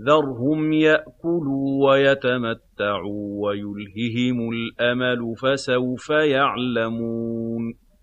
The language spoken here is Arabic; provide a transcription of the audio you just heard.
ذَرْهُمْ يَأْكُلُوا وَيَتَمَتَّعُوا وَيُلْهِهِمُ الْأَمَلُ ۖ فَسَوْفَ يَعْلَمُونَ